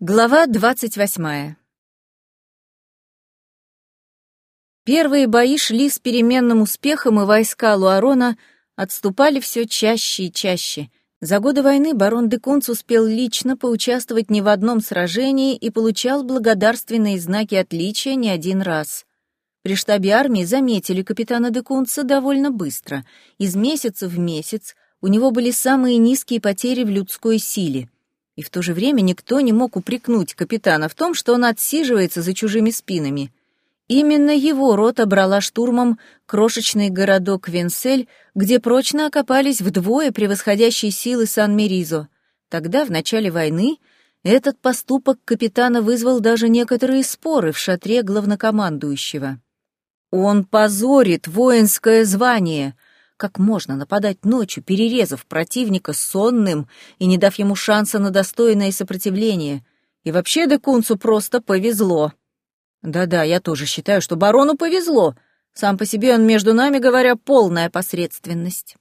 Глава двадцать восьмая. Первые бои шли с переменным успехом, и войска Луарона отступали все чаще и чаще. За годы войны барон де Кунц успел лично поучаствовать не в одном сражении и получал благодарственные знаки отличия не один раз. При штабе армии заметили капитана де Кунца довольно быстро. Из месяца в месяц у него были самые низкие потери в людской силе — и в то же время никто не мог упрекнуть капитана в том, что он отсиживается за чужими спинами. Именно его рота брала штурмом крошечный городок Венсель, где прочно окопались вдвое превосходящие силы Сан-Меризо. Тогда, в начале войны, этот поступок капитана вызвал даже некоторые споры в шатре главнокомандующего. «Он позорит воинское звание», как можно нападать ночью, перерезав противника сонным и не дав ему шанса на достойное сопротивление? И вообще Декунцу просто повезло. Да-да, я тоже считаю, что барону повезло. Сам по себе он, между нами говоря, полная посредственность.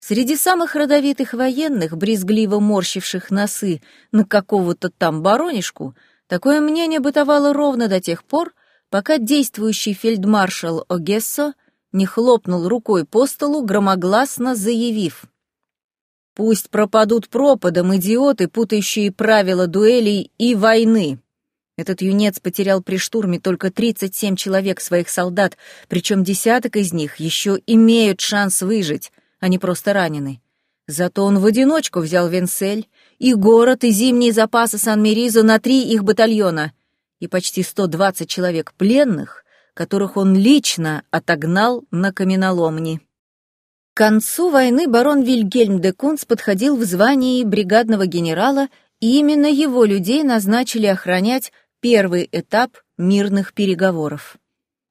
Среди самых родовитых военных, брезгливо морщивших носы на какого-то там баронишку, такое мнение бытовало ровно до тех пор, пока действующий фельдмаршал Огессо — не хлопнул рукой по столу, громогласно заявив. «Пусть пропадут пропадом идиоты, путающие правила дуэлей и войны». Этот юнец потерял при штурме только 37 человек своих солдат, причем десяток из них еще имеют шанс выжить, а не просто ранены. Зато он в одиночку взял Венсель, и город, и зимние запасы Сан-Меризо на три их батальона, и почти 120 человек пленных, которых он лично отогнал на каменоломни. К концу войны барон Вильгельм де Кунц подходил в звании бригадного генерала, и именно его людей назначили охранять первый этап мирных переговоров.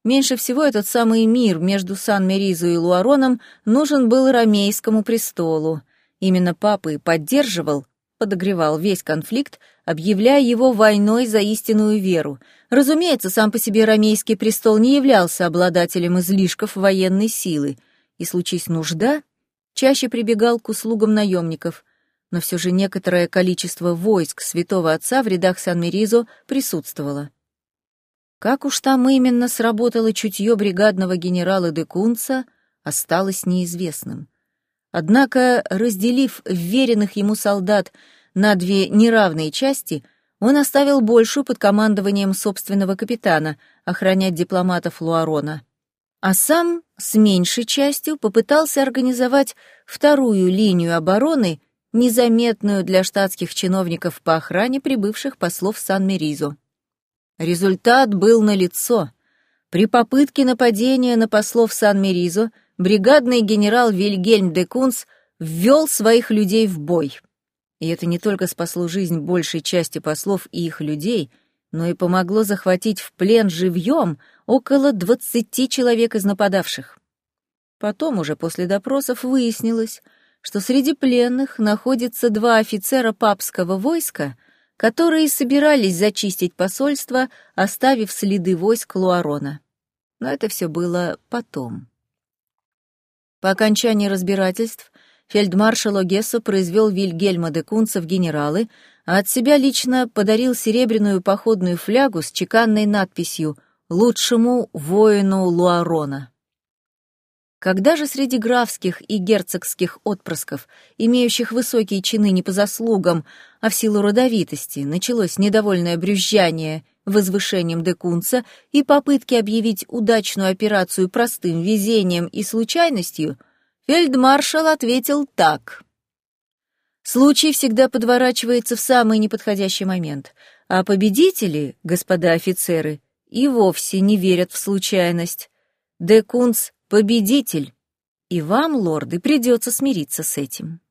Меньше всего этот самый мир между Сан-Меризо и Луароном нужен был ромейскому престолу. Именно папа и поддерживал, подогревал весь конфликт, объявляя его войной за истинную веру. Разумеется, сам по себе ромейский престол не являлся обладателем излишков военной силы, и, случись нужда, чаще прибегал к услугам наемников, но все же некоторое количество войск святого отца в рядах Сан-Меризо присутствовало. Как уж там именно сработало чутье бригадного генерала де Кунца, осталось неизвестным. Однако, разделив веренных ему солдат на две неравные части, он оставил большую под командованием собственного капитана охранять дипломатов Луарона. А сам с меньшей частью попытался организовать вторую линию обороны, незаметную для штатских чиновников по охране прибывших послов Сан-Меризо. Результат был налицо. При попытке нападения на послов Сан-Меризо бригадный генерал Вильгельм де Кунс ввел своих людей в бой. И это не только спасло жизнь большей части послов и их людей, но и помогло захватить в плен живьем около двадцати человек из нападавших. Потом уже после допросов выяснилось, что среди пленных находятся два офицера папского войска, которые собирались зачистить посольство, оставив следы войск Луарона. Но это все было потом. По окончании разбирательств фельдмаршал Огессо произвел Вильгельма де Кунца в генералы, а от себя лично подарил серебряную походную флягу с чеканной надписью «Лучшему воину Луарона». Когда же среди графских и герцогских отпрысков, имеющих высокие чины не по заслугам, а в силу родовитости, началось недовольное брюзжание возвышением Декунца и попытки объявить удачную операцию простым везением и случайностью, Фельдмаршал ответил так. Случай всегда подворачивается в самый неподходящий момент, а победители, господа офицеры, и вовсе не верят в случайность. Де Кунц — победитель, и вам, лорды, придется смириться с этим.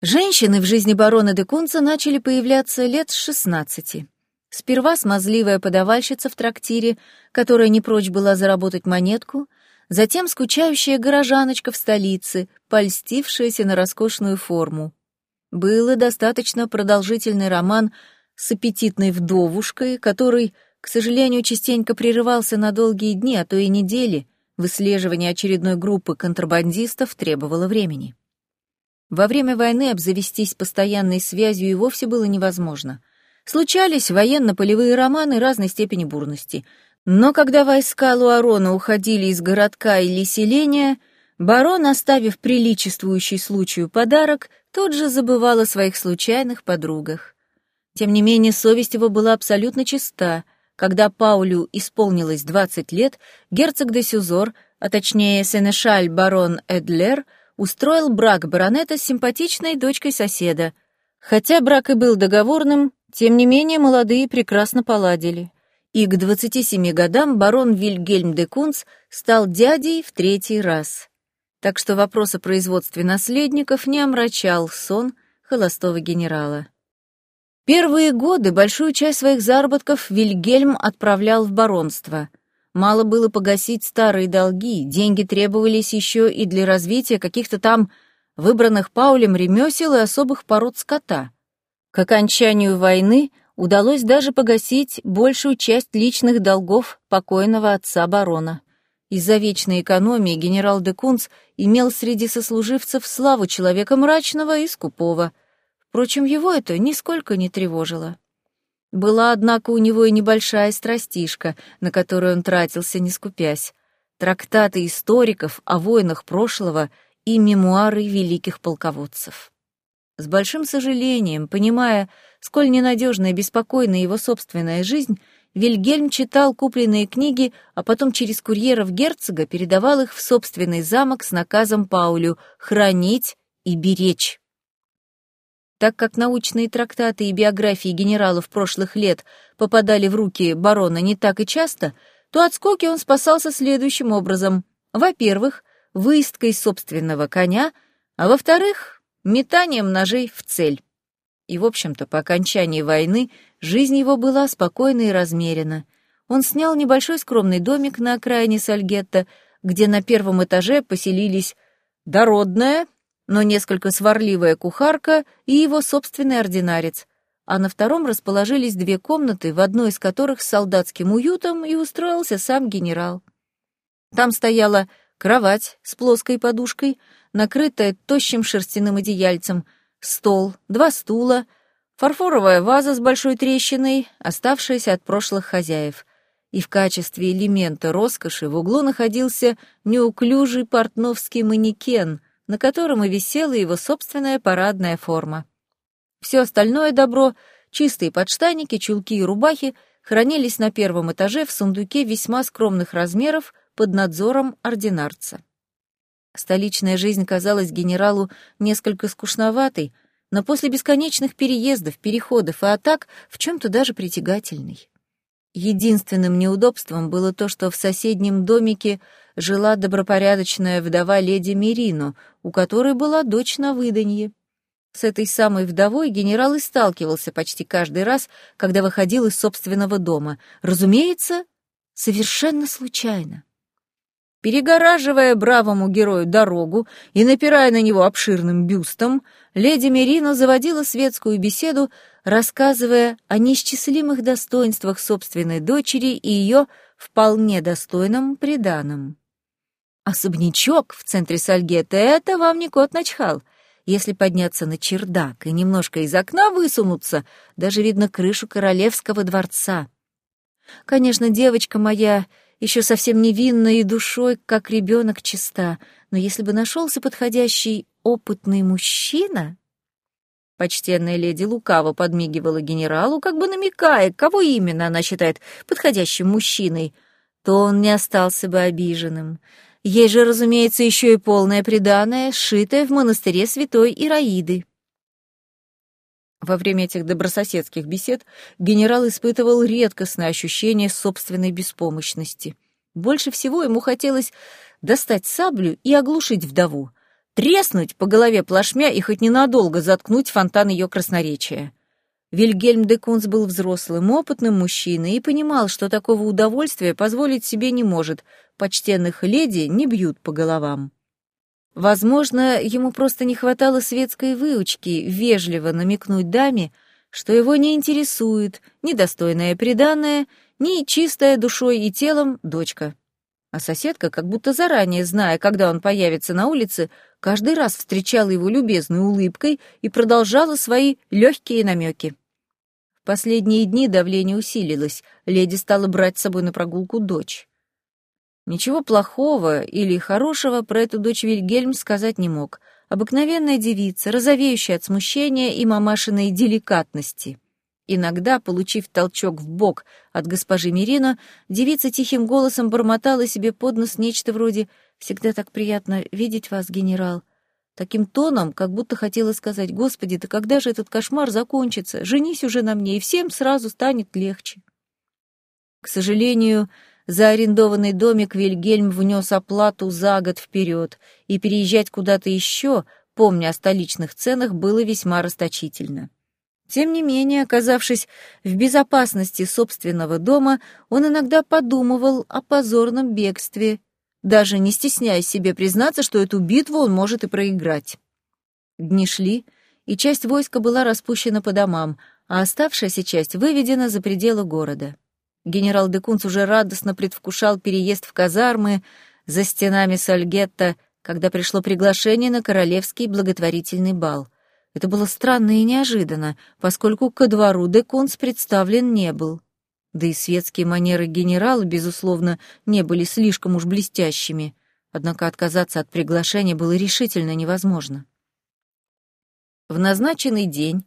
Женщины в жизни барона де Кунца начали появляться лет с шестнадцати. Сперва смазливая подавальщица в трактире, которая не прочь была заработать монетку, затем скучающая горожаночка в столице, польстившаяся на роскошную форму. Был и достаточно продолжительный роман с аппетитной вдовушкой, который, к сожалению, частенько прерывался на долгие дни, а то и недели. Выслеживание очередной группы контрабандистов требовало времени. Во время войны обзавестись постоянной связью и вовсе было невозможно — Случались военно-полевые романы разной степени бурности. Но когда войска Луарона уходили из городка или селения, барон, оставив приличествующий случаю подарок, тут же забывал о своих случайных подругах. Тем не менее, совесть его была абсолютно чиста. Когда Паулю исполнилось 20 лет, герцог де Сюзор, а точнее сенешаль барон Эдлер, устроил брак баронета с симпатичной дочкой соседа. Хотя брак и был договорным, тем не менее молодые прекрасно поладили. И к 27 годам барон Вильгельм де Кунц стал дядей в третий раз. Так что вопрос о производстве наследников не омрачал сон холостого генерала. Первые годы большую часть своих заработков Вильгельм отправлял в баронство. Мало было погасить старые долги, деньги требовались еще и для развития каких-то там выбранных Паулем ремесел и особых пород скота. К окончанию войны удалось даже погасить большую часть личных долгов покойного отца барона. Из-за вечной экономии генерал де Кунц имел среди сослуживцев славу человека мрачного и скупого — Впрочем, его это нисколько не тревожило. Была, однако, у него и небольшая страстишка, на которую он тратился, не скупясь. Трактаты историков о войнах прошлого и мемуары великих полководцев. С большим сожалением, понимая, сколь ненадежна и беспокойна его собственная жизнь, Вильгельм читал купленные книги, а потом через курьеров герцога передавал их в собственный замок с наказом Паулю хранить и беречь. Так как научные трактаты и биографии генералов прошлых лет попадали в руки барона не так и часто, то от скоки он спасался следующим образом. Во-первых, выездкой собственного коня, а во-вторых, метанием ножей в цель. И, в общем-то, по окончании войны жизнь его была спокойна и размерена. Он снял небольшой скромный домик на окраине Сальгетта, где на первом этаже поселились дородная, но несколько сварливая кухарка и его собственный ординарец, а на втором расположились две комнаты, в одной из которых с солдатским уютом и устроился сам генерал. Там стояла кровать с плоской подушкой, накрытая тощим шерстяным одеяльцем, стол, два стула, фарфоровая ваза с большой трещиной, оставшаяся от прошлых хозяев. И в качестве элемента роскоши в углу находился неуклюжий портновский манекен, на котором и висела его собственная парадная форма. Все остальное добро, чистые подштанники, чулки и рубахи, хранились на первом этаже в сундуке весьма скромных размеров под надзором ординарца. Столичная жизнь казалась генералу несколько скучноватой, но после бесконечных переездов, переходов и атак в чем-то даже притягательной. Единственным неудобством было то, что в соседнем домике жила добропорядочная вдова леди Мирино, у которой была дочь на выданье. С этой самой вдовой генерал и сталкивался почти каждый раз, когда выходил из собственного дома. Разумеется, совершенно случайно. Перегораживая бравому герою дорогу и напирая на него обширным бюстом, леди Мерино заводила светскую беседу, рассказывая о неисчислимых достоинствах собственной дочери и ее вполне достойном приданом. Особнячок в центре Сальгета — это вам не кот начхал. Если подняться на чердак и немножко из окна высунуться, даже видно крышу королевского дворца. Конечно, девочка моя еще совсем невинна и душой, как ребенок чиста, но если бы нашелся подходящий опытный мужчина... Почтенная леди лукаво подмигивала генералу, как бы намекая, кого именно она считает подходящим мужчиной, то он не остался бы обиженным. Есть же, разумеется, еще и полное преданное, сшитое в монастыре святой Ираиды. Во время этих добрососедских бесед генерал испытывал редкостное ощущение собственной беспомощности. Больше всего ему хотелось достать саблю и оглушить вдову треснуть по голове плашмя и хоть ненадолго заткнуть фонтан ее красноречия. Вильгельм де Кунс был взрослым, опытным мужчиной и понимал, что такого удовольствия позволить себе не может, почтенных леди не бьют по головам. Возможно, ему просто не хватало светской выучки вежливо намекнуть даме, что его не интересует ни достойное преданное, ни чистая душой и телом дочка. А соседка, как будто заранее зная, когда он появится на улице, каждый раз встречала его любезной улыбкой и продолжала свои легкие намеки. Последние дни давление усилилось, леди стала брать с собой на прогулку дочь. Ничего плохого или хорошего про эту дочь Вильгельм сказать не мог. Обыкновенная девица, розовеющая от смущения и мамашиной деликатности. Иногда, получив толчок в бок от госпожи Мирина, девица тихим голосом бормотала себе под нос нечто вроде «Всегда так приятно видеть вас, генерал». Таким тоном, как будто хотела сказать «Господи, да когда же этот кошмар закончится? Женись уже на мне, и всем сразу станет легче». К сожалению, за арендованный домик Вильгельм внес оплату за год вперед, и переезжать куда-то еще, помня о столичных ценах, было весьма расточительно. Тем не менее, оказавшись в безопасности собственного дома, он иногда подумывал о позорном бегстве, даже не стесняясь себе признаться, что эту битву он может и проиграть. Дни шли, и часть войска была распущена по домам, а оставшаяся часть выведена за пределы города. Генерал Декунц уже радостно предвкушал переезд в казармы за стенами Сальгетта, когда пришло приглашение на королевский благотворительный бал — это было странно и неожиданно, поскольку ко двору Деконс представлен не был. Да и светские манеры генерала, безусловно, не были слишком уж блестящими, однако отказаться от приглашения было решительно невозможно. В назначенный день,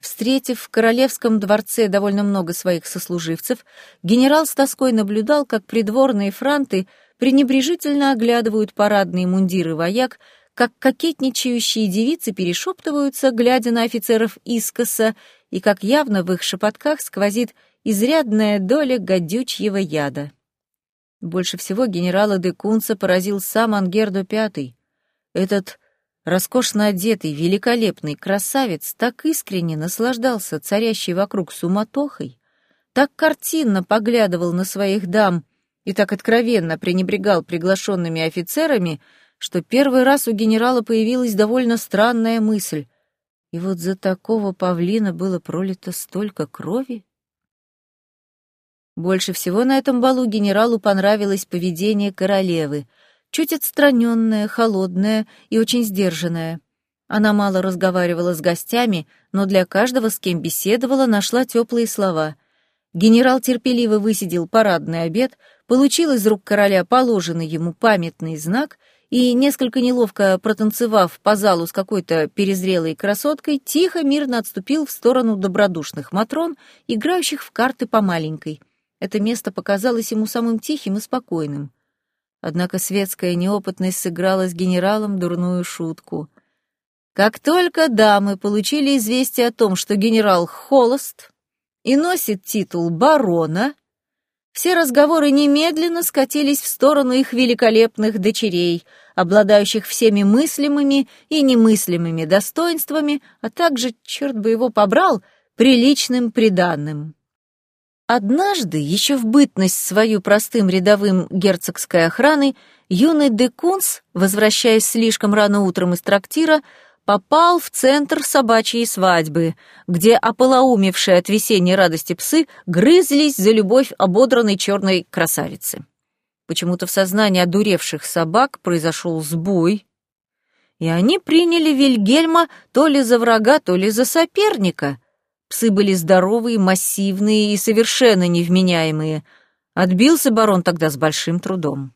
встретив в королевском дворце довольно много своих сослуживцев, генерал с тоской наблюдал, как придворные франты пренебрежительно оглядывают парадные мундиры вояк, как кокетничающие девицы перешептываются, глядя на офицеров искоса, и как явно в их шепотках сквозит изрядная доля гадючьего яда. Больше всего генерала де Кунца поразил сам Ангердо Пятый. Этот роскошно одетый, великолепный красавец так искренне наслаждался царящей вокруг суматохой, так картинно поглядывал на своих дам и так откровенно пренебрегал приглашенными офицерами, что первый раз у генерала появилась довольно странная мысль. И вот за такого павлина было пролито столько крови? Больше всего на этом балу генералу понравилось поведение королевы, чуть отстраненное, холодное и очень сдержанное. Она мало разговаривала с гостями, но для каждого, с кем беседовала, нашла теплые слова. Генерал терпеливо высидел парадный обед, получил из рук короля положенный ему памятный знак — и, несколько неловко протанцевав по залу с какой-то перезрелой красоткой, тихо, мирно отступил в сторону добродушных матрон, играющих в карты по маленькой. Это место показалось ему самым тихим и спокойным. Однако светская неопытность сыграла с генералом дурную шутку. Как только дамы получили известие о том, что генерал холост и носит титул барона, все разговоры немедленно скатились в сторону их великолепных дочерей, обладающих всеми мыслимыми и немыслимыми достоинствами, а также, черт бы его побрал, приличным приданным. Однажды, еще в бытность свою простым рядовым герцогской охраной, юный Декунс, возвращаясь слишком рано утром из трактира, попал в центр собачьей свадьбы, где ополоумевшие от весенней радости псы грызлись за любовь ободранной черной красавицы. Почему-то в сознании одуревших собак произошел сбой, и они приняли Вильгельма то ли за врага, то ли за соперника. Псы были здоровые, массивные и совершенно невменяемые. Отбился барон тогда с большим трудом.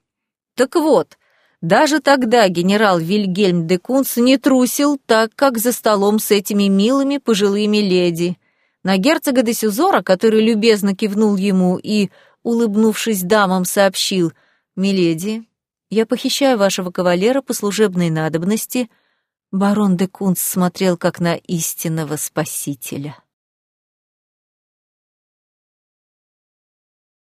Так вот, даже тогда генерал Вильгельм де Кунс не трусил, так как за столом с этими милыми пожилыми леди. На герцога де Сюзора, который любезно кивнул ему и, улыбнувшись дамам, сообщил «Миледи, я похищаю вашего кавалера по служебной надобности», барон де Кунс смотрел как на истинного спасителя.